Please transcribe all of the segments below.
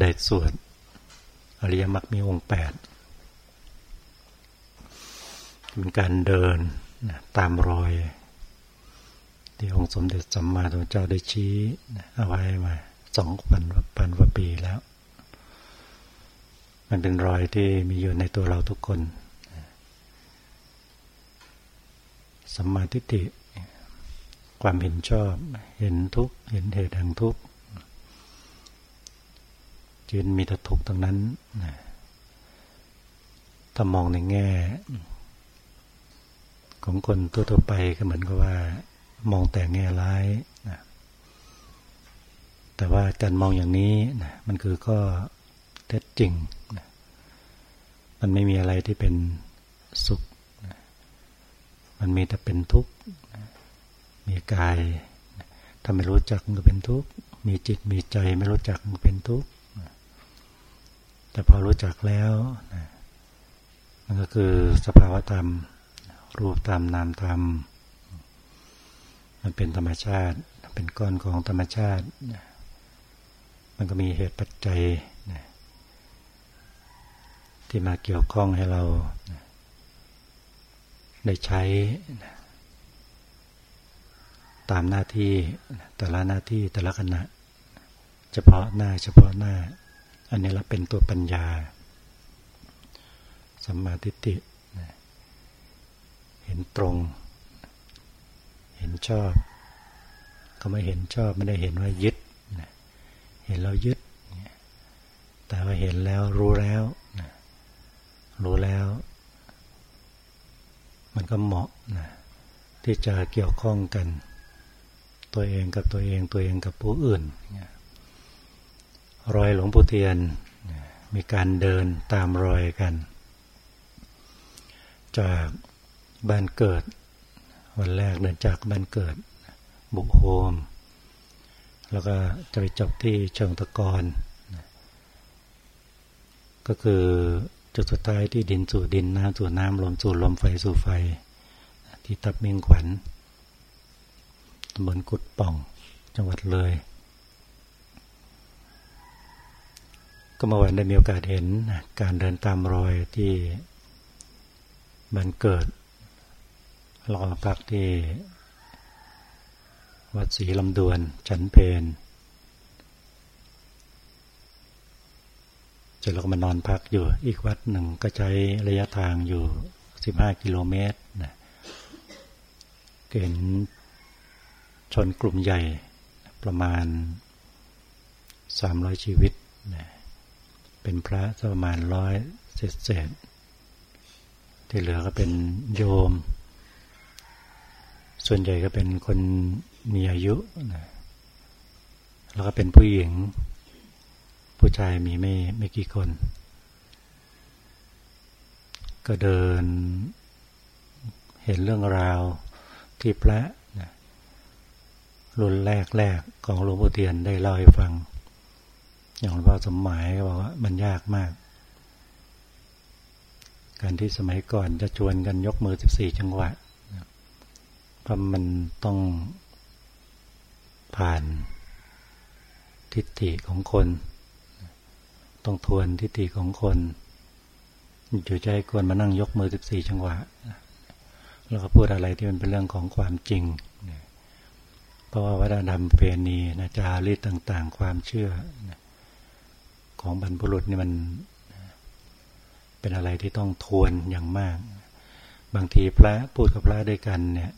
ได้สวดอริยมรรคมีองค์แปดเป็นการเดินตามรอย ที่องค์สมเด็จสัมมาสัมพุทธเจ้าได้ชี้เอาไว้มาสองพันพันกว่าปีแล้ว มันเป็นรอยที่มีอยู่ในตัวเราทุกคนสัมมาทิฏฐิความเห็นชอบ เห็นทุกเห็นเหตุแห่งทุก จืนมีแต่ทุกข์ตรงนั้นถ้ามองในแง่ ของคนทั่วๆไปก็เหมือนกับว่า มองแต่แง่ร้ายนะแต่ว่าการมองอย่างนี้นะมันคือก็เท็จจริงนะมันไม่มีอะไรที่เป็นสุขนะมันมีแต่เป็นทุกข์นะมีกายถ้าไม่รู้จักก็เป็นทุกข์ มีจิตมีใจไม่รู้จักก็เป็นทุกข์ แต่พอรู้จักแล้วนะมันก็คือสภาวธรรม รูปธรรมนามธรรม มันเป็นธรรมชาติ เป็นก้อนของธรรมชาติ มันก็มีเหตุปัจจัยที่มาเกี่ยวข้องให้เราได้ใช้ตามหน้าที่แต่ละหน้าที่แต่ละขณะ เฉพาะหน้าเฉพาะหน้า อันนี้เราเป็นตัวปัญญาสัมมาทิฏฐิเห็นตรง เห็นชอบ ก็ไม่เห็นชอบไม่ได้เห็นว่ายึดเห็นเรายึด แต่ว่าเห็นแล้วรู้แล้วรู้แล้ว มันก็เหมาะที่จะเกี่ยวข้องกัน ตัวเองกับตัวเองตัวเองกับผู้อื่น รอยหลวงปู่เทียน มีการเดินตามรอยกัน จากบ้านเกิด วันแรกเดินจากบ้านเกิด บุกโฮม แล้วก็จะไปจบที่เชิงตะกอนก็คือจุดสุดท้ายที่ดินสู่ดินน้ำสู่น้ำลมสู่ลมไฟสู่ไฟ ที่ตับเมียงขวัญตำบลกุดป่องจังหวัดเลย ก็เมื่อวันได้มีโอกาสเห็นการเดินตามรอยที่บันเกิดรอพักที่ วัดศรีลำดวนฉันเพนเสร็จแล้วก็มานอนพักอยู่อีกวัดหนึ่งก็ใช้ระยะทางอยู่15กิโลเมตรนะเห็นชนกลุ่มใหญ่ประมาณสามร้อยชีวิต เป็นพระประมาณร้อยเศษเศษที่เหลือก็เป็นโยม ส่วนใหญ่ก็เป็นคนมีอายุแล้วก็เป็นผู้หญิง ผู้ชายมีไม่ไม่กี่คน ก็เดินเห็นเรื่องราวที่พระรุ่นแรกแรกของหลวงพ่อเทียนได้เล่าให้ฟัง อย่างหลวงพ่อสมหมายก็บอกว่ามันยากมาก การที่สมัยก่อนจะชวนกันยกมือสิบสี่จังหวะเพราะมันต้องผ่านทิฏฐิของคน ต้องทวนทิฏฐิของคน อยู่ใจควรมานั่งยกมือสิบสี่จังหวะ แล้วก็พูดอะไรที่มันเป็นเรื่องของความจริง เพราะว่าวัฒนธรรมเพณีนะจารีตต่าง ๆ ความเชื่อ ของบรรพุรุษนี่มันเป็นอะไรที่ต้องทวนอย่างมาก บางทีพระพูดกับพระด้วยกันเนี่ย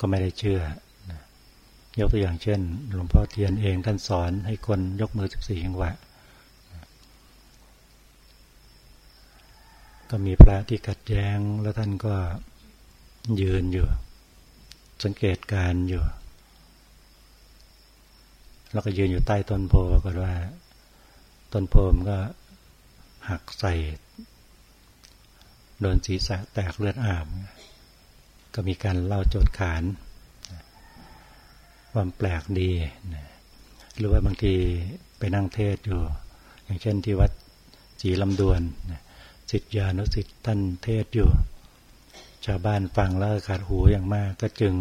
ก็ไม่ได้เชื่อ ยกตัวอย่างเช่น หลวงพ่อเทียนเองท่านสอนให้คนยกมือสิบสี่จังหวะก็มีพระที่ขัดแย้งแล้วท่านก็ยืนอยู่ สังเกตการอยู่ แล้วก็ยืนอยู่ใต้ต้นโพปรากฏว่า ต้นโพมก็หักใส่โดนศีรษะแตกเลือดอาบ ก็มีการเล่าโจทย์ขานความแปลกดี หรือว่าบางทีไปนั่งเทศอยู่ อย่างเช่นที่วัดจีลำดวนสิทธิานุสิทธิ์ท่านเทศอยู่ ชาวบ้านฟังแล้วขาดหูอย่างมากก็จึง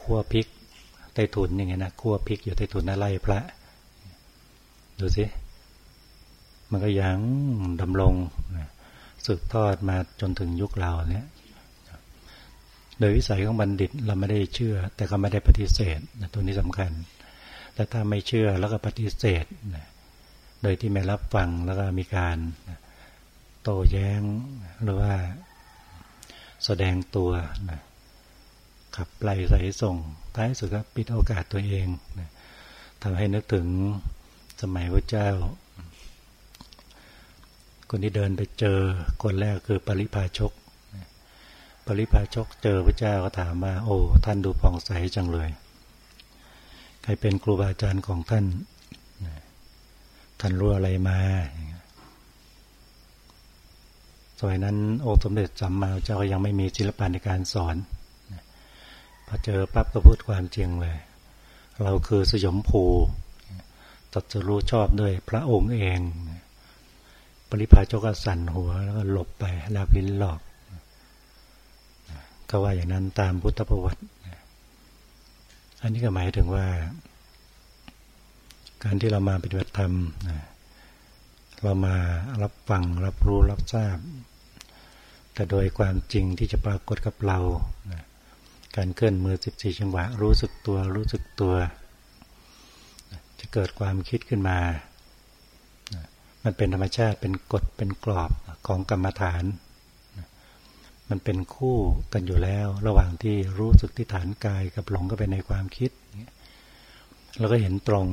คั่วพริกใต้ถุนอย่างเงี้ยนะคั่วพริกอยู่ใต้ถุนอะไรพระ ดูสิ มันก็ยังดำรงสืบทอดมาจนถึงยุคเราเนี่ยโดยวิสัยของบัณฑิตเราไม่ได้เชื่อ แต่ก็ไม่ได้ปฏิเสธตัวนี้สำคัญ แต่ถ้าไม่เชื่อแล้วก็ปฏิเสธโดยที่ไม่รับฟังแล้วก็มีการโต้แย้งหรือว่า แสดงตัวขับไล่ใส่ส่ง ท้ายสุดก็ปิดโอกาสตัวเองทำให้นึกถึงสมัยพระเจ้า คนที่เดินไปเจอคนแรกคือปริพาชก ปริพาชกเจอพระเจ้าก็ถามว่า โอ้ท่านดูผ่องใสจังเลย ใครเป็นครูบาอาจารย์ของท่าน ท่านรู้อะไรมาสมัยนั้นองค์สมเด็จสัมมาเจ้าก็ยังไม่มีศิลปะในการสอน พอเจอปั๊บก็พูดความจริงเลย เราคือสยมภูตัดจะรู้ชอบด้วยพระองค์เอง ริพาชกสั่นหัวแล้วก็หลบไปลาบลิ้นหลอกก็ว่าอย่างนั้นตามพุทธประวัติ อันนี้ก็หมายถึงว่า การที่เรามาปฏิบัติธรรม เรามารับฟัง รับรู้รับทราบ แต่โดยความจริงที่จะปรากฏกับเรา การเคลื่อนมือสิบสี่จังหวะ รู้สึกตัว รู้สึกตัว จะเกิดความคิดขึ้นมา มันเป็นธรรมชาติเป็นกฎเป็นกรอบของกรรมฐาน มันเป็นคู่กันอยู่แล้ว ระหว่างที่รู้สึกที่ฐานกายกับหลงก็ไปในความคิดเราก็เห็นตรง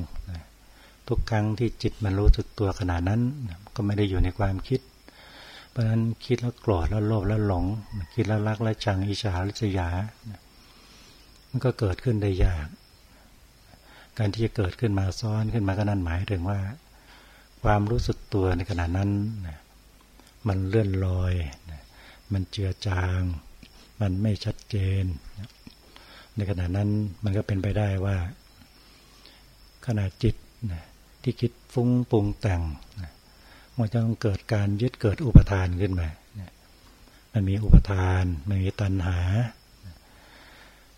ทุกครั้งที่จิตมันรู้สึกตัวขนาดนั้น ก็ไม่ได้อยู่ในความคิด เพราะฉะนั้นคิดแล้วโกรธแล้วโลภแล้วหลง คิดแล้วรักแล้วชังอิจฉาริษยา มันก็เกิดขึ้นได้ยาก การที่จะเกิดขึ้นมาซ้อนขึ้นมาก็นั่นหมายถึงว่า ความรู้สึกตัวในขณะนั้น มันเลื่อนลอย มันเจือจาง มันไม่ชัดเจน ในขณะนั้นมันก็เป็นไปได้ว่า ขณะจิตที่คิดฟุ้งปรุงแต่งมันจะต้องเกิดการยึดเกิดอุปทานขึ้นมา มันมีอุปทาน มันมีตัณหา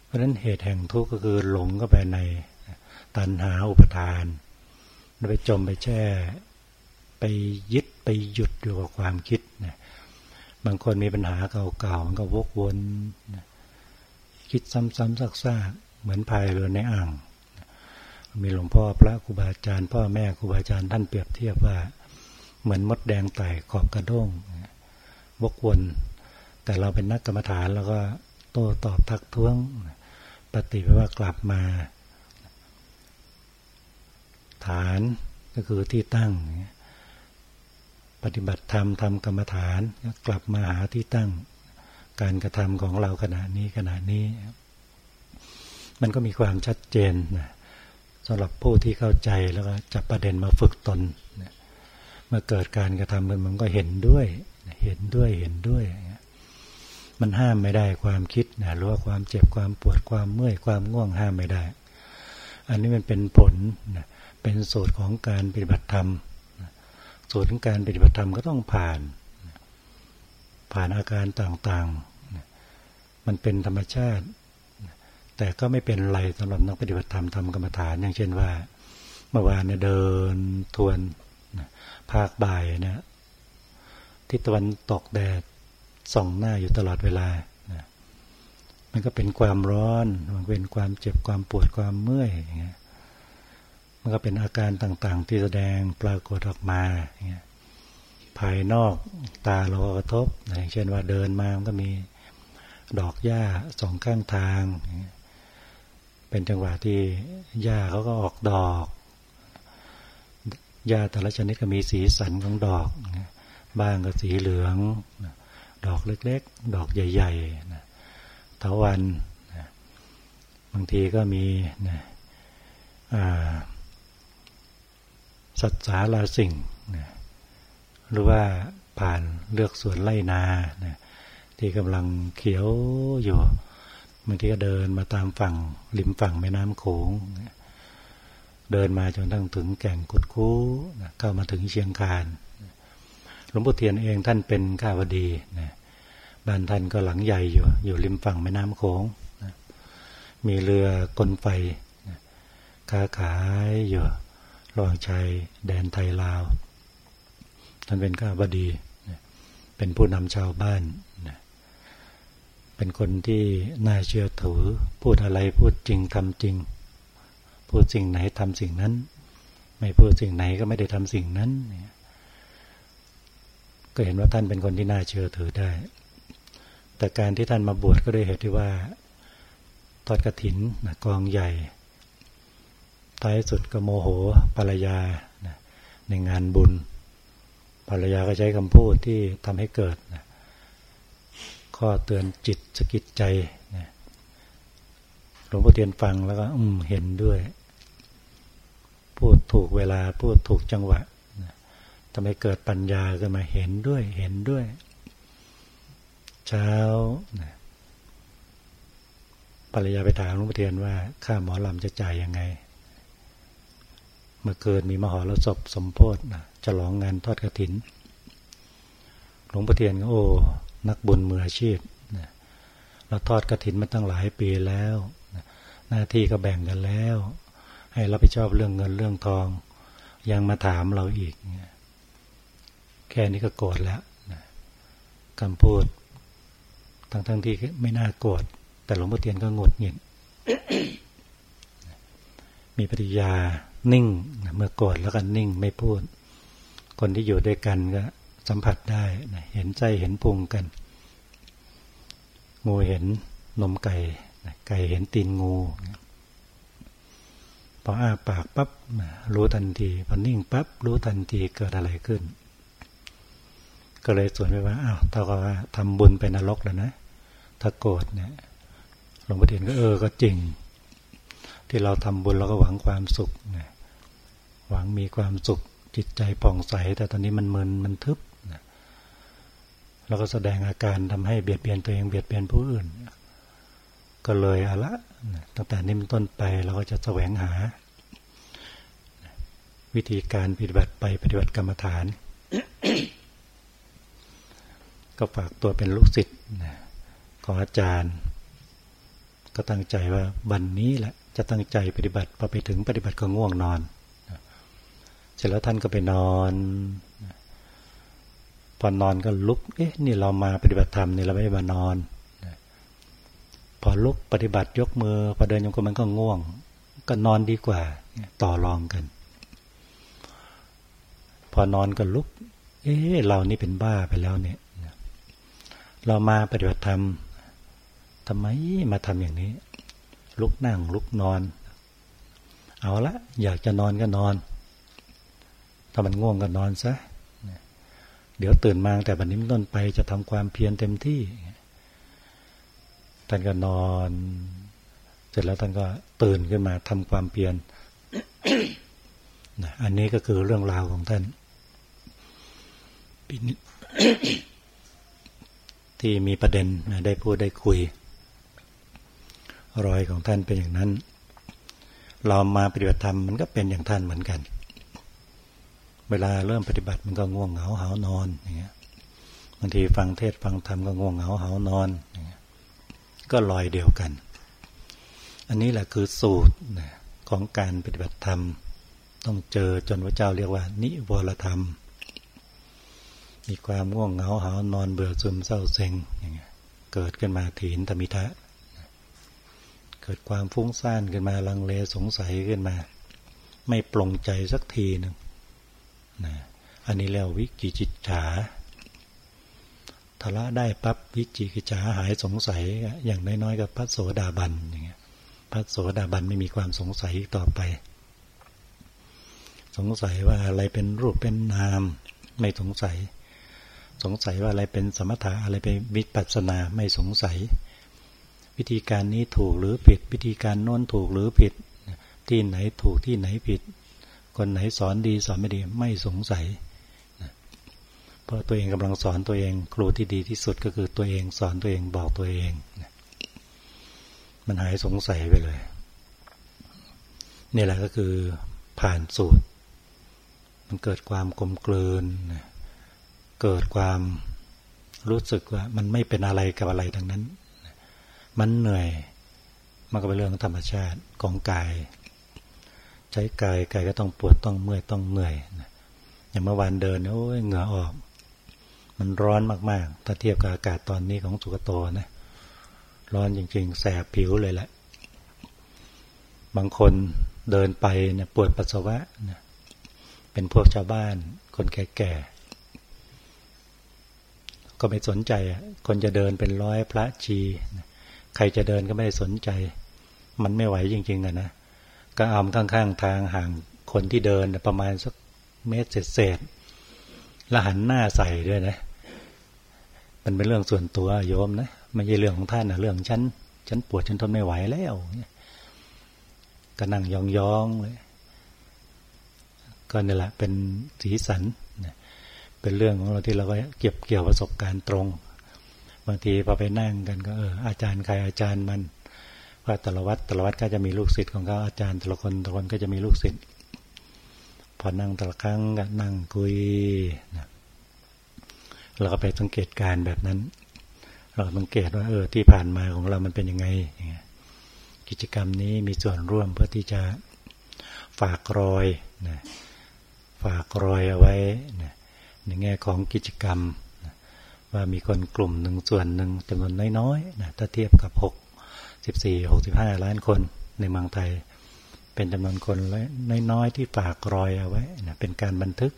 เพราะฉะนั้นเหตุแห่งทุกข์ก็คือหลงเข้าไปในตัณหาอุปทาน ไปจมไปแช่ ไปยึดไปหยุดอยู่กับความคิดนะบางคนมีปัญหาเก่าๆมันก็วกวนคิดซ้ำๆซากๆเหมือนพายเรือในอ่าง มีหลวงพ่อพระครูบาอาจารย์ พ่อแม่ครูบาอาจารย์ท่านเปรียบเทียบว่า เหมือนมดแดงไต่ขอบกระด้งวกวนแต่เราเป็นนักกรรมฐานแล้วก็โต้ตอบทักท้วง ปฏิแปลว่ากลับมา ฐานก็คือที่ตั้ง ปฏิบัติธรรมทำกรรมฐานกลับมาหาที่ตั้งการกระทำของเราขณะนี้ขณะนี้ มันก็มีความชัดเจนนะสำหรับผู้ที่เข้าใจแล้วก็จับประเด็นมาฝึกตนนะเมื่อเกิดการกระทำมันมันก็เห็นด้วย เห็นด้วยเห็นด้วย มันห้ามไม่ได้ความคิดนะหรือว่าความเจ็บความปวดความเมื่อยความง่วงห้ามไม่ได้ อันนี้มันเป็นผลนะเป็นสูตรของการปฏิบัติธรรม ส่วนของการปฏิบัติธรรมก็ต้องผ่าน ผ่านอาการต่างๆ มันเป็นธรรมชาติ แต่ก็ไม่เป็นไรสำหรับนักปฏิบัติธรรมทำกรรมฐาน อย่างเช่นว่า เมื่อวานเนี่ยเดินทวนภาคบ่ายนี่ยทิศตะวันตกแดดส่องหน้าอยู่ตลอดเวลามันก็เป็นความร้อน มันเป็นความเจ็บความปวดความเมื่อยอย่างเงี้ย มันก็เป็นอาการต่างๆ ที่แสดงปรากฏออกมาภายนอกตาเรากระทบอย่างเช่นว่าเดินมามันก็มีดอกหญ้าสองข้างทาง เป็นจังหวะที่หญ้าเขาก็ออกดอกหญ้าแต่ละชนิดก็มีสีสันของดอกบ้างก็สีเหลือง ดอกเล็กๆ ดอกใหญ่ๆเถาวันบางทีก็มีอ่า สัตสาลาสิ่งนะหรือว่าผ่านเลือกสวนไล่นานะที่กำลังเขียวอยู่บางทีก็เดินมาตามฝั่งริมฝั่งแม่น้ำโขงนะเดินมาจนทั้งถึงแก่งกุดคูนะเข้ามาถึงเชียงคานหลวงพ่อเทียนเองท่านเป็นข้าวดีนะบ้านท่านก็หลังใหญ่อยู่อยู่ริมฝั่งแม่น้ำโขงนะมีเรือกลไฟนะค้าขายอยู่ ระหว่างชายแดนไทยลาว ท่านเป็นข้าบดี เป็นผู้นำชาวบ้าน เป็นคนที่น่าเชื่อถือ พูดอะไรพูดจริงทำจริง พูดสิ่งไหนทำสิ่งนั้น ไม่พูดสิ่งไหนก็ไม่ได้ทำสิ่งนั้น ก็เห็นว่าท่านเป็นคนที่น่าเชื่อถือได้ แต่การที่ท่านมาบวชก็ด้เหตุที่ว่า ทอดกระถินกองใหญ่ ท้ายสุดก็โมโหภรรยาในงานบุญ ภรรยาก็ใช้คำพูดที่ทำให้เกิดข้อเตือนจิตสกิดใจหลวงพ่อเทียนฟังแล้วก็อืมเห็นด้วย พูดถูกเวลาพูดถูกจังหวะทำให้เกิดปัญญาขึ้นมาเห็นด้วย เห็นด้วย เช้าภรรยาไปถามหลวงพ่อเทียนว่า ค่าหมอลำจะจ่ายยังไง เมื่อเกิดมีมหรสพสมโพธิจะลองงานทอดกระถิน หลวงพ่อเทียนก็โอ้นักบุญมืออาชีพเราทอดกระถินมาตั้งหลายปีแล้ว หน้าที่ก็แบ่งกันแล้ว ให้รับผิดชอบเรื่องเงินเรื่องทอง ยังมาถามเราอีก แค่นี้ก็โกรธแล้วคำพูด ทั้งทั้งที่ไม่น่าโกรธแต่หลวงพ่อเทียนก็งดเงียบมีปฏิยา นิ่ง เมื่อกอดแล้วกันนิ่งไม่พูด คนที่อยู่ด้วยกันก็สัมผัสได้เห็นใจเห็นพุงกัน งูเห็นนมไก่ไก่เห็นตีนงูพออ้าปากปั๊บรู้ทันทีพอนิ่งปั๊บรู้ทันทีเกิดอะไรขึ้น ก็เลยสวนไปว่าอ้าวถ้าก็ว่าทำบุญเป็นนรกแล้วนะ ถ้าโกรธเนี่ยหลวงพ่อเทียนก็เออก็จริง ที่เราทำบุญเราก็หวังความสุขนะ หวังมีความสุขจิตใจผ่องใส แต่ตอนนี้มันมึนมันทึบแล้วก็แสดงอาการทำให้เบียดเบียนตัวเองเบียดเบียนผู้อื่น ก็เลยอะละตั้งแต่นี้เป็นต้นไปเราก็จะแสวงหา วิธีการปฏิบัติไปปฏิบัติกรรมฐาน ก็ฝากตัวเป็นลูกศิษย์ของอาจารย์ ก็ตั้งใจว่าวันนี้แหละจะตั้งใจปฏิบัติพอไปถึงปฏิบัติก็ง่วงนอน เสร็จแล้วท่านก็ไปนอนพอนอนก็ลุก เอ๊ะ นี่เรามาปฏิบัติธรรมนี่เราไม่ได้มานอน พอลุกปฏิบัติยกมือพอเดินยงก็มันก็ง่วง ก็นอนดีกว่า ต่อรองกัน พอนอนก็ลุก เอ๊ะ เรานี่เป็นบ้าไปแล้วเนี่ย เรามาปฏิบัติธรรมทำไมมาทำอย่างนี้ ลุกนั่งลุกนอน เอาละอยากจะนอนก็นอน ถ้ามันง่วงก็นอนซะเดี๋ยวตื่นมาแต่บัดนี้ต้นไปจะทำความเพียรเต็มที่ท่านก็นอน เสร็จแล้วท่านก็ตื่นขึ้นมาทำความเพียรอันนี้ก็คือเรื่องราวของท่านที่มีประเด็นได้พูดได้คุย รอยของท่านเป็นอย่างนั้น เรามาปฏิบัติธรรมมันก็เป็นอย่างท่านเหมือนกัน เวลาเริ่มปฏิบัติมันก็ง่วงเหงาหานอนอย่างเงี้ยบางทีฟังเทศฟังธรรมก็ง่วงเหงาหานอนอย่างเงี้ยก็ลอยเดียวกัน อันนี้แหละคือสูตรของการปฏิบัติธรรม ต้องเจอจนพระเจ้าเรียกว่า นิวรธรรม มีความง่วงเหงาหานอนเบื่อซึมเศร้าเซ็งอย่างเงี้ยเกิดขึ้นมาถีนธรรมิทะเกิดความฟุ้งซ่านขึ้นมาลังเลสงสัยขึ้นมา ไม่ปลงใจสักทีหนึ่ง นะอันนี้แล้ววิกิจิตฉาทละได้ปั๊บวิจิกิจฉาหายสงสัย อย่างน้อยๆกับพระโสดาบันอย่างเงี้ยพระโสดาบันไม่มีความสงสัยต่อไป สงสัยว่าอะไรเป็นรูปเป็นนาม ไม่สงสัย สงสัยว่าอะไรเป็นสมถะอะไรเป็นวิปัสสนาไม่สงสัย วิธีการนี้ถูกหรือผิด วิธีการโน้นถูกหรือผิด ที่ไหนถูกที่ไหนผิด คนไหนสอนดีสอนไม่ดีไม่สงสัยเพราะตัวเองกำลังสอนตัวเอง ครูที่ดีที่สุดก็คือตัวเองสอนตัวเองบอกตัวเอง มันหายสงสัยไปเลยนี่แหละก็คือผ่านสูตร มันเกิดความกลมกลืน เกิดความรู้สึกว่า มันไม่เป็นอะไรกับอะไรทั้งนั้น มันเหนื่อย มันก็เป็นเรื่องธรรมชาติของกาย ใช้กายกายก็ต้องปวดต้องเมื่อยต้องเหนื่อยอย่างเมื่อวานเดินโอ้ยเหงื่อออก มันร้อนมากๆ ถ้าเทียบกับอากาศตอนนี้ของสุกโตนะร้อนจริง ๆ แสบผิวเลยแหละ บางคนเดินไปเนี่ยปวดปัสสาวะนะเป็นพวกชาวบ้านคนแก่ๆก็ไม่สนใจ คนจะเดินเป็นร้อยพระชี ใครจะเดินก็ไม่ได้สนใจ มันไม่ไหวจริง ๆอะนะ ก็เอาข้างๆทางห่างคนที่เดินประมาณสักเมตรเศษๆแล้วหันหน้าใส่ด้วยนะ มันเป็นเรื่องส่วนตัวโยมนะไม่ใช่เรื่องของท่านนะเรื่องฉันฉันปวดฉันทนไม่ไหวแล้วก็นั่งยองๆเลยก็นี่แหละเป็นสีสันเป็นเรื่องของเราที่เราก็เก็บเกี่ยวประสบการณ์ตรง บางทีพอไปนั่งกันก็เอออาจารย์ใครอาจารย์มัน ว่าแต่ละวัดแต่ละวัดก็จะมีลูกศิษย์ของเขาอาจารย์แต่ละคนแต่ละคนก็จะมีลูกศิษย์พอนั่งแต่ละครั้งก็นั่งคุยนะเราก็ไปสังเกตการแบบนั้น เราสังเกตว่าเออที่ผ่านมาของเรามันเป็นยังไง กิจกรรมนี้มีส่วนร่วมเพื่อที่จะฝากรอยนะฝากรอยเอาไว้นะในแง่ของกิจกรรมนะว่ามีคนกลุ่มหนึ่งส่วนหนึ่งจำนวนน้อยๆนะถ้าเทียบกับ6 14 65 ล้านคนในเมืองไทย เป็นจำนวนคนน้อยๆที่ฝากรอยเอาไว้นะเป็นการบันทึก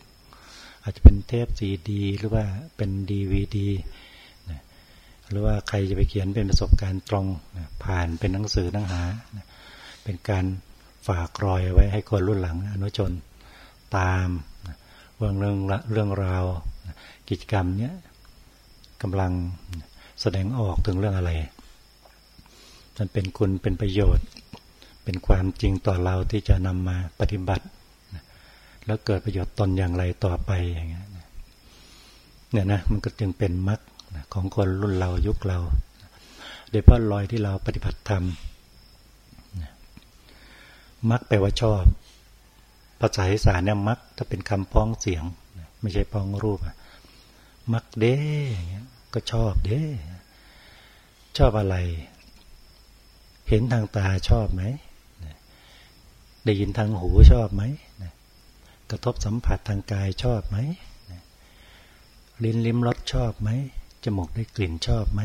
อาจจะเป็นเทปซีดีหรือว่าเป็นดีวีดีหรือว่าใครจะไปเขียนเป็นประสบการณ์ตรงนะผ่านเป็นหนังสือหนังหานะเป็นการฝากรอยไว้ให้คนรุ่นหลังอนุชนตามเรื่องเรื่องเรื่องราวกิจกรรมเนี้ยกำลังแสดงออกถึงเรื่องอะไร มันเป็นคุณเป็นประโยชน์ เป็นความจริงต่อเราที่จะนำมาปฏิบัติ แล้วเกิดประโยชน์ตนอย่างไรต่อไปอย่างเงี้ยเนี่ยนะมันก็จึงเป็นมรรคของคนรุ่นเรายุคเราโดยเพราะรอยที่เราปฏิบัติธรรมมักแปลว่าชอบ ภาษาอีสานเนี่ยมักถ้าเป็นคำพ้องเสียง ไม่ใช่พ้องรูปมักเด้ก็ชอบเด้ชอบอะไร เห็นทางตาชอบไหม ได้ยินทางหูชอบไหม กระทบสัมผัสทางกายชอบไหม ลิ้นลิ้มรสชอบไหม จมูกได้กลิ่นชอบไหม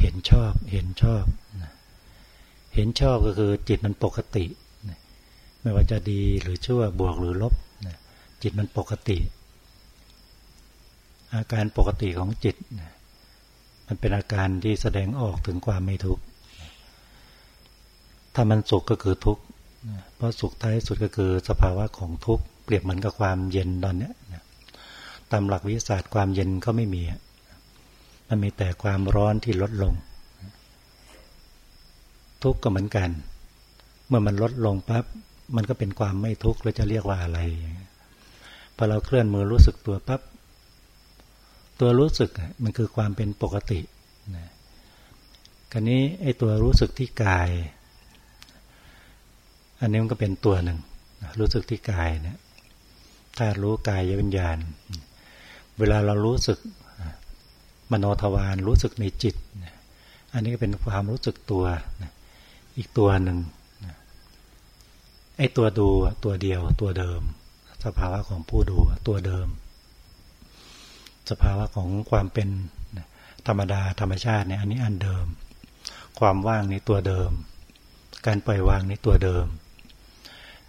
เห็นชอบ เห็นชอบ เห็นชอบก็คือจิตมันปกติ ไม่ว่าจะดีหรือชั่ว บวกหรือลบ จิตมันปกติ อาการปกติของจิต มันเป็นอาการที่แสดงออกถึงความไม่ทุกข์ ถ้ามันสุขก็คือทุกข์เพราะสุขท้ายสุดก็คือสภาวะของทุกข์เปรียบเหมือนกับความเย็นตอนนี้ตามหลักวิทยาศาสตร์ความเย็นก็ไม่มีมันมีแต่ความร้อนที่ลดลง ทุกข์ก็เหมือนกัน เมื่อมันลดลงปั๊บมันก็เป็นความไม่ทุกข์เราจะเรียกว่าอะไรพอเราเคลื่อนมือรู้สึกตัวปั๊บตัวรู้สึกมันคือความเป็นปกตินะกรนี้ไอ้ตัวรู้สึกที่กาย อันนี้มันก็เป็นตัวหนึ่ง รู้สึกที่กายเนี่ยถ้ารู้กายยวิญญาณ เวลาเรารู้สึกมโนทวารรู้สึกในจิต อันนี้ก็เป็นความรู้สึกตัว อีกตัวหนึ่งไอ้ตัวดูตัวเดียวตัวเดิม สภาวะของผู้ดูตัวเดิม สภาวะของความเป็นธรรมดาธรรมชาติเนี่ยอันนี้อันเดิม ความว่างในตัวเดิม การปล่อยวางในตัวเดิม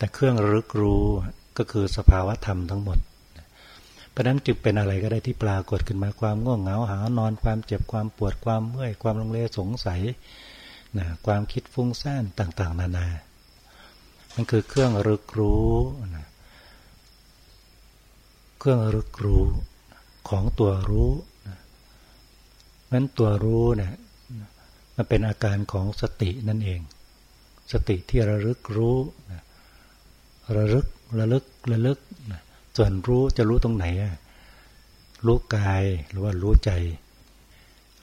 แต่เครื่องรึกรู้ก็คือสภาวะธรรมทั้งหมด เพราะนั้นจึงเป็นอะไรก็ได้ที่ปรากฏขึ้นมาความง่วงเหงาหานอนความเจ็บความปวดความเมื่อยความลงเลสงสัยนะความคิดฟุ้งซ่านต่างๆ นานา มันคือเครื่องรึกรู้นะเครื่องรึกรู้ของตัวรู้นะนั้นตัวรู้เนี่ยมันเป็นอาการของสตินั่นเอง สติที่ระลึกรู้นะ ระลึกระลึกระลึก ส่วนรู้จะรู้ตรงไหน รู้กายหรือว่ารู้ใจ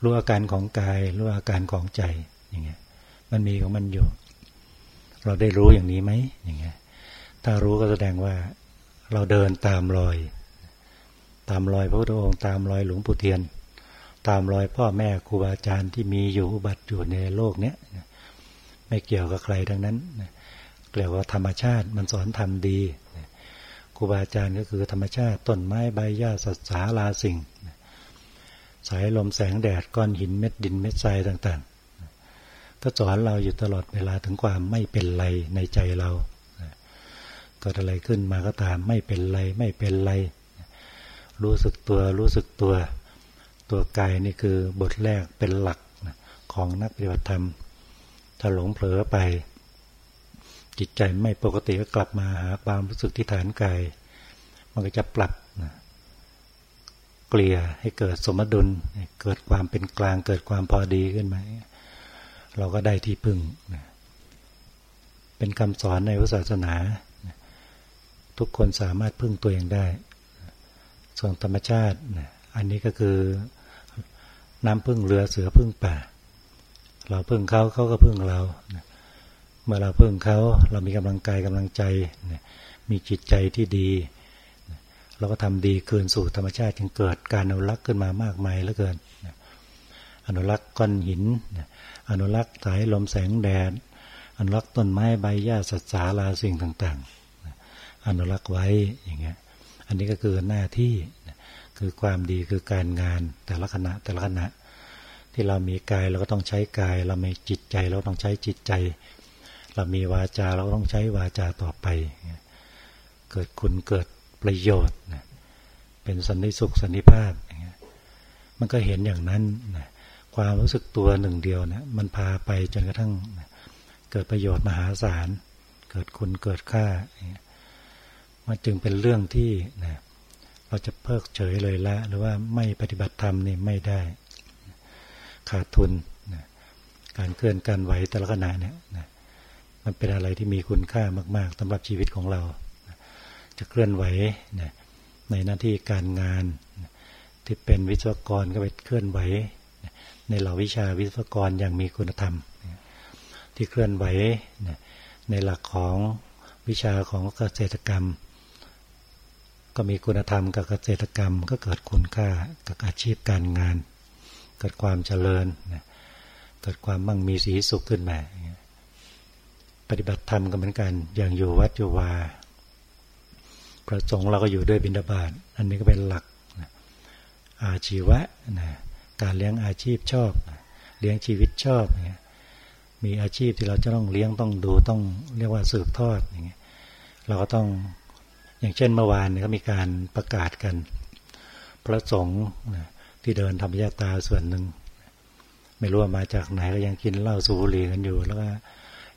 รู้อาการของกาย รู้อาการของใจอย่างเงี้ยมันมีของมันอยู่ เราได้รู้อย่างนี้ไหมอย่างเงี้ยถ้ารู้ก็แสดงว่า เราเดินตามรอย ตามรอยพระพุทธองค์ตามรอยหลวงปู่เทียน ตามรอยพ่อแม่ครูบาอาจารย์ที่มีอยู่บัตรอยู่ในโลกเนี้ยไม่เกี่ยวกับใครทั้งนั้น เรียกว่าธรรมชาติมันสอนทำดีครูบาอาจารย์ก็คือธรรมชาติต้นไม้ใบหญ้าสัตว์สาราสิ่งสายลมแสงแดดก้อนหินเม็ดดินเม็ดทรายต่างๆ ก็สอนเราอยู่ตลอดเวลาถึงความไม่เป็นไรในใจเราเกิดอะไรขึ้นมาก็ตามไม่เป็นไรไม่เป็นไร รู้สึกตัวรู้สึกตัว ตัวกายนี่คือบทแรกเป็นหลักของนักปฏิบัติธรรมถ้าหลงเผลอไป จิตใจไม่ปกติก็กลับมาหาความรู้สึกที่ฐานกาย มันก็จะปรับเกลี่ยให้เกิดสมดุล เกิดความเป็นกลาง เกิดความพอดีขึ้นมา เราก็ได้ที่พึ่งเป็นคำสอนในศาสนา ทุกคนสามารถพึ่งตัวเองได้ ส่วนธรรมชาติ อันนี้ก็คือน้ำพึ่งเรือเสือพึ่งป่า เราพึ่งเขาเขาก็พึ่งเรา เมื่อเราพึ่งเขาเรามีกำลังกายกำลังใจ มีจิตใจที่ดี เราก็ทำดีคืนสู่ธรรมชาติจึงเกิดการอนุรักษ์ขึ้นมามากมายเหลือเกิน อนุรักษ์ก้อนหิน อนุรักษ์สายลมแสงแดด อนุรักษ์ต้นไม้ใบหญ้าสัตว์สาราสิ่งต่างๆ อนุรักษ์ไว้อย่างเงี้ย อันนี้ก็คือหน้าที่คือความดีคือการงานแต่ละขณะแต่ละขณะ ที่เรามีกายเราก็ต้องใช้กาย เรามีจิตใจเราต้องใช้จิตใจ เรามีวาจาเราต้องใช้วาจาต่อไป เกิดคุณเกิดประโยชน์เป็นสันนิสุขสันนิภาพมันก็เห็นอย่างนั้นความรู้สึกตัวหนึ่งเดียวนะมันพาไปจนกระทั่งเกิดประโยชน์มหาศาล เกิดคุณเกิดค่ามันจึงเป็นเรื่องที่นะเราจะเพิกเฉยเลยละ หรือว่าไม่ปฏิบัติธรรมนี่ไม่ได้ ขาดทุนนะการเคลื่อนการไหวแต่ละขณะเนี่ยนะ มันเป็นอะไรที่มีคุณค่ามากๆสำหรับชีวิตของเรา จะเคลื่อนไหวนะในหน้าที่การงานนะที่เป็นวิศวกรก็ไปเคลื่อนไหวนะในเหล่าวิชาวิศวกรอย่างมีคุณธรรมนะที่เคลื่อนไหวนะในหลักของวิชาของเกษตรกรรม ก็มีคุณธรรมกับเกษตรกรรม ก็เกิดคุณค่ากับอาชีพการงาน เกิดความเจริญเกิดความมั่งมีสีสุขขึ้นมา ปฏิบัติธรรมก็เหมือนกัน อย่างอยู่วัดอยู่วาพระสงฆ์เราก็อยู่ด้วยบิณฑบาตอันนี้ก็เป็นหลักอาชีวะนะการเลี้ยงอาชีพชอบเลี้ยงชีวิตชอบมีอาชีพที่เราจะต้องเลี้ยงต้องดูต้องเรียกว่าสืบทอดอย่างเงี้ยเราก็ต้องอย่างเช่นเมื่อวานก็มีการประกาศกัน พระสงฆ์ที่เดินธรรมยาตาส่วนหนึ่งไม่รู้ว่ามาจากไหนก็ยังกินเหล้าสูบบุหรี่กันอยู่แล้วก็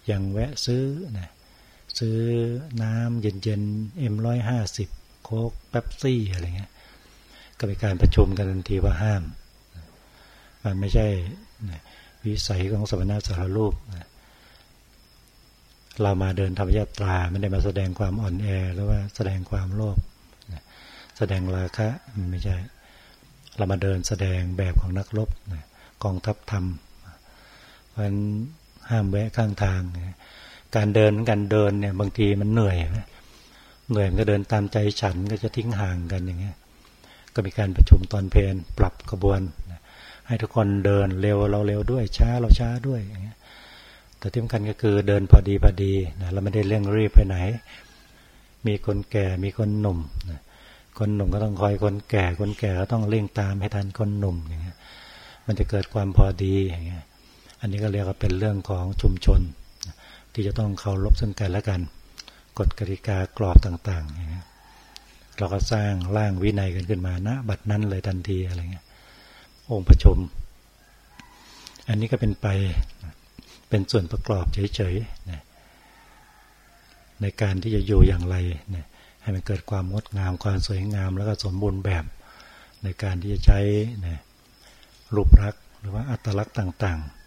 ยังแวะซื้อนะซื้อน้ำเย็นๆเอ็มร้อยห้าสิบโค้กแป๊บซี่อะไรเงี้ยก็มีการประชุมกันทันทีว่าห้าม มันไม่ใช่วิสัยของสมณะสารรูป เรามาเดินธรรมยตราไม่ได้มาแสดงความอ่อนแอหรือว่าแสดงความโลภแสดงราคะไม่ใช่ เรามาเดินแสดงแบบของนักรบกองทัพธรรมมัน ห้ามแวะข้างทาง การเดินการเดินเนี่ยบางทีมันเหนื่อยเหนื่อยมันก็เดินตามใจฉันก็จะทิ้งห่างกันอย่างเงี้ย ก็มีการประชุมตอนเพลนปรับกระบวน ให้ทุกคนเดินเร็วเราเร็วด้วยช้าเราช้าด้วยอย่างเงี้ยแต่ที่สำคัญก็คือเดินพอดีพอดีนะเราไม่ได้เร่งรีบไปไหน มีคนแก่มีคนหนุ่มนะคนหนุ่มก็ต้องคอยคนแก่คนแก่ก็ต้องเร่งตามให้ทันคนหนุ่มอย่างเงี้ยมันจะเกิดความพอดีอย่างเงี้ย อันนี้ก็เรียกว่าเป็นเรื่องของชุมชน ที่จะต้องเคารพซึ่งกันและกัน กฎกติกากรอบต่างๆเราก็สร้างร่างวินัยกันขึ้นมาณนะบัดนั้นเลยทันทีอะไรเงี้ยองค์ประชุม อันนี้ก็เป็นไปเป็นส่วนประกอบเฉยๆในการที่จะอยู่อย่างไรให้มันเกิดความงดงามความสวยงาม แล้วก็สมบูรณ์แบบในการที่จะใช้รูปลักษณ์หรือว่าอัตลักษณ์ต่างๆ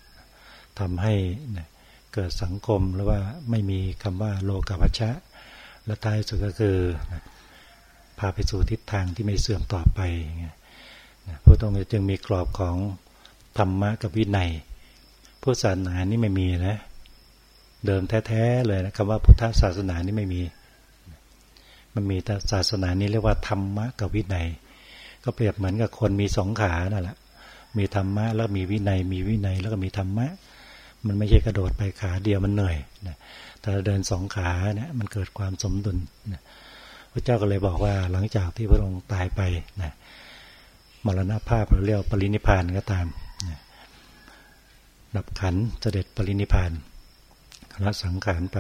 ทำให้เกิดสังคมหรือว่าไม่มีคำว่าโลกาวัชะ และท้ายสุดก็คือพาไปสู่ทิศทางที่ไม่เสื่อมต่อไปนะพระองค์จึงมีกรอบของธรรมะกับวินัยพุทธศาสนานี่ไม่มีนะ เดิมแท้ๆเลยนะคำว่าพุทธศาสนานี่ไม่มี มันมีแต่ศาสนานี้เรียกว่าธรรมะกับวินัย ก็เปรียบเหมือนกับคนมีสองขานั่นแหละมีธรรมะแล้วมีวินัย มีวินัยแล้วก็มีธรรมะ มันไม่ใช่กระโดดไปขาเดียวมันเหนื่อยนะแต่เดินสองขาเนี่ยมันเกิดความสมดุลนะพระเจ้าก็เลยบอกว่าหลังจากที่พระองค์ตายไปนะมรณภาพเราเรียกปรินิพานก็ตามนะดับขันเสด็จปรินิพานละสังขารไป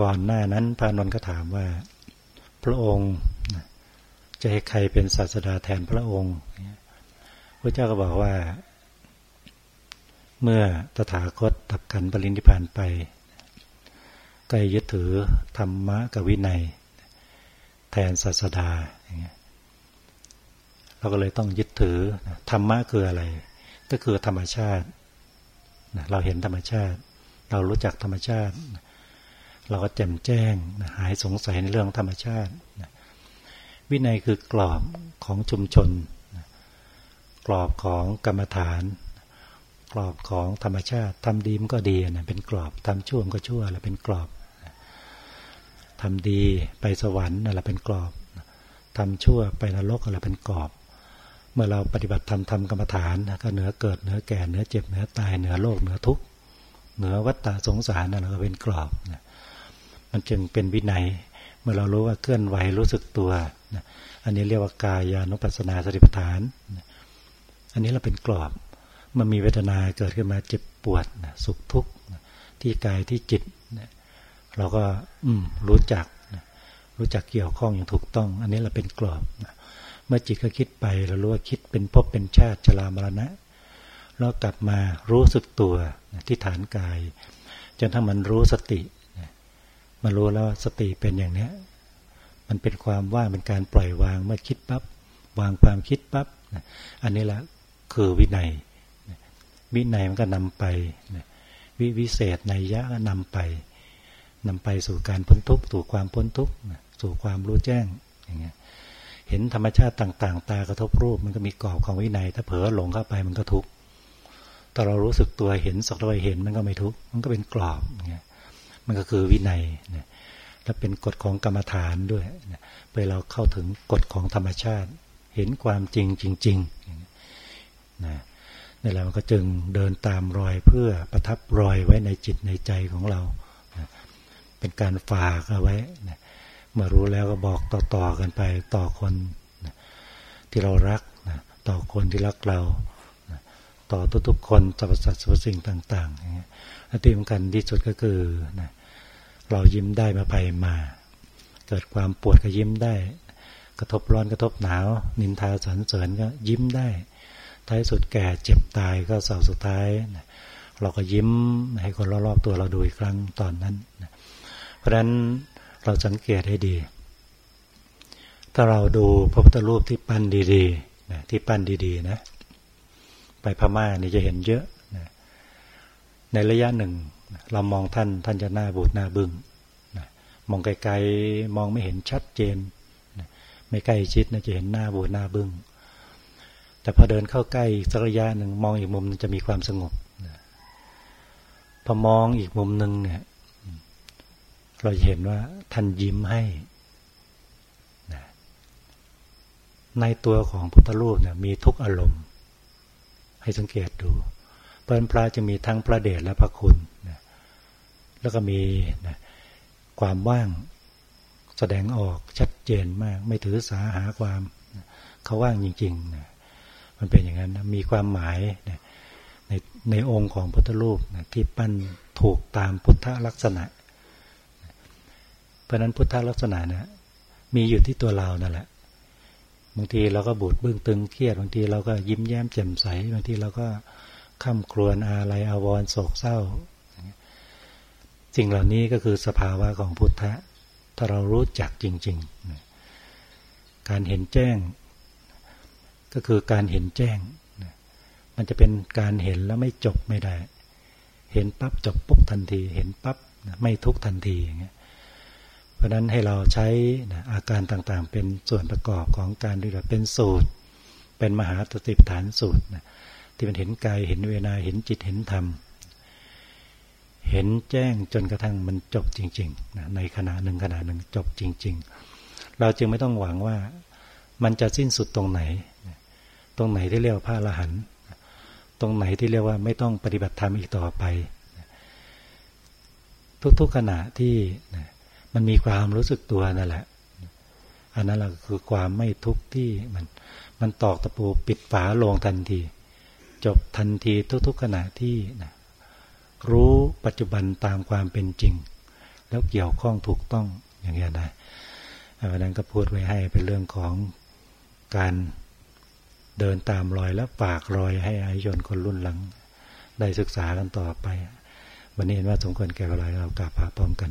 ก่อนหน้านั้นพระนนท์ก็ถามว่าพระองค์จะให้ใครเป็นศาสดาแทนพระองค์พระเจ้าก็บอกว่า เมื่อตถาคตดับขันปรินิพานไปก็ยึดถือธรรมะกับวินัย แทนศาสดาอย่างเงี้ยเราก็เลยต้องยึดถือธรรมะคืออะไร ก็คือธรรมชาติเราเห็นธรรมชาติ เรารู้จักธรรมชาติ เราก็แจ่มแจ้งหายสงสัยในเรื่องธรรมชาติ วินัยคือกรอบของชุมชน กรอบของกรรมฐาน กรอบของธรรมชาติทำดีมันก็ดีนะเป็นกรอบทำชั่วมันก็ชั่วอะไรเป็นกรอบทำดีไปสวรรค์อะไรเป็นกรอบทำชั่วไปนรกอะไรเป็นกรอบ เมื่อเราปฏิบัติธรรมทำกรรมฐานก็เหนือเกิดเหนือแก่เหนือเจ็บเหนือตายเหนือโลกเหนือทุกข์เหนือวัฏฏะสงสารนั่นก็เป็นกรอบมันจึงเป็นวินัย เมื่อเรารู้ว่าเคลื่อนไหวรู้สึกตัวอันนี้เรียกว่ากายานุปัสสนาสติปัฏฐานอันนี้เราเป็นกรอบ มันมีเวทนาเกิดขึ้นมาเจ็บปวดสุขทุกข์ที่กายที่จิตเราก็อืมรู้จักรู้จักเกี่ยวข้องอย่างถูกต้อง อันนี้เราเป็นกรอบเมื่อจิตก็คิดไปเรารู้ว่าคิดเป็นภพเป็นชาติชรามรณะแล้วกลับมารู้สึกตัวที่ฐานกาย จนถ้ามันรู้สติมารู้แล้วสติเป็นอย่างเนี้ย มันเป็นความว่างเป็นการปล่อยวางเมื่อคิดปับ๊บวางความคิดปับ๊บอันนี้แหละคือวินัย วินัยมันก็นำไปวิวิเศษในยะก็นำไปนำไปสู่การพ้นทุกข์สู่ความพ้นทุกข์สู่ความรู้แจ้งอย่างเงี้ยเห็นธรรมชาติต่าง ๆ ตากระทบรูปมันก็มีกรอบของวินัย ถ้าเผลอหลงเข้าไปมันก็ทุกข์แต่เรารู้สึกตัวเห็นสักตัวเห็นมันก็ไม่ทุกข์มันก็เป็นกรอบอย่างเงี้ยมันก็คือวินัยนะและเป็นกฎของกรรมฐานด้วยนะเพื่อเราเข้าถึงกฎของธรรมชาติ เห็นความจริงจริงๆนะ นี่แหละมันก็จึงเดินตามรอยเพื่อประทับรอยไว้ในจิตในใจของเรา เป็นการฝากเอาไว้ เมื่อรู้แล้วก็บอกต่อๆกันไปต่อคนที่เรารักต่อคนที่รักเรา ต่อทุกๆคนสรรพสัตว์สรรพสิ่งต่างๆอย่างเงี้ยที่สำคัญที่สุดก็คือเรายิ้มได้มาไปมา เกิดความปวดก็ยิ้มได้ กระทบร้อนกระทบหนาว นินทาสรรเสริญก็ยิ้มได้ ท้ายสุดแก่เจ็บตายก็เสาสุดท้ายเราก็ยิ้มให้คนรอบๆตัวเราดูอีกครั้งตอนนั้นเพราะฉะนั้นเราสังเกตให้ดี ถ้าเราดูพระพุทธรูปที่ปั้นดีๆนะที่ปั้นดีๆนะ ไปพม่านี่จะเห็นเยอะในระยะหนึ่ง เรามองท่านท่านจะหน้าบูดหน้าบึง้งมองไกลๆมองไม่เห็นชัดเจนไม่ใกล้ชิดนะจะเห็นหน้าบูดหน้าบึง้ง แต่พอเดินเข้าใกล้สักระยะหนึ่งมองอีกมุมนึงจะมีความสงบพอมองอีกมุมหนึ่งเนี่ย เราเห็นว่าท่านยิ้มให้ ในตัวของพุทธรูปเนี่ยมีทุกอารมณ์ ให้สังเกตดูเพราะพระจะมีทั้งพระเดชและพระคุณนะแล้วก็มีนะความว่างแสดงออกชัดเจนมาก ไม่ถือสาหาความนะเขาว่างจริงๆนะ มันเป็นอย่างนั้นนะมีความหมายนะในในองค์ของพุทธรูปนะที่ปั้นถูกตามพุทธลักษณะ เพราะนั้นพุทธลักษณะนะมีอยู่ที่ตัวเรานั่นแหละบางทีเราก็บูดบึ้งตึงเครียดบางทีเราก็ยิ้มแย้มแจ่มใสบางทีเราก็ข้ามครวนอาลัยอาวรโศกเศร้าสิ่งเหล่านี้ก็คือสภาวะของพุทธะถ้าเรารู้จักจริง ๆ การเห็นแจ้ง ก็คือการเห็นแจ้ง มันจะเป็นการเห็นแล้วไม่จบไม่ได้ เห็นปั๊บจบปุ๊บทันที เห็นปั๊บไม่ทุกทันทีอย่างเงี้ย เพราะนั้นให้เราใช้อาการต่างๆ เป็นส่วนประกอบของการดูแลเป็นสูตร เป็นมหาตติปฐานสูตรนะที่มันเห็นกายเห็นเวนาเห็นจิตเห็นธรรม เห็นแจ้งจนกระทั่งมันจบจริงๆนะในขณะหนึ่งขณะหนึ่งจบจริง ๆ เราจึงไม่ต้องหวังว่ามันจะสิ้นสุดตรงไหน ตรงไหนที่เรียกว่าพระอรหันต์ตรงไหนที่เรียกว่าไม่ต้องปฏิบัติธรรมอีกต่อไป ทุกๆขณะที่มันมีความรู้สึกตัวนั่นแหละ อันนั้นแหละคือความไม่ทุกข์ที่มันมันตอกตะปูปิดฝาลงทันที จบทันทีทุกๆขณะที่นะรู้ปัจจุบันตามความเป็นจริง แล้วเกี่ยวข้องถูกต้องอย่างนี้นะวันนั้นก็พูดไว้ให้เป็นเรื่องของการ เดินตามรอยและฝากรอยให้อายุชนคนรุ่นหลัง ได้ศึกษากันต่อไป วันนี้เห็นว่าสมควรแก่เวลาเรากราบพระพร้อมกัน